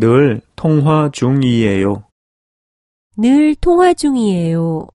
늘 통화 중이에요. 늘 통화 중이에요.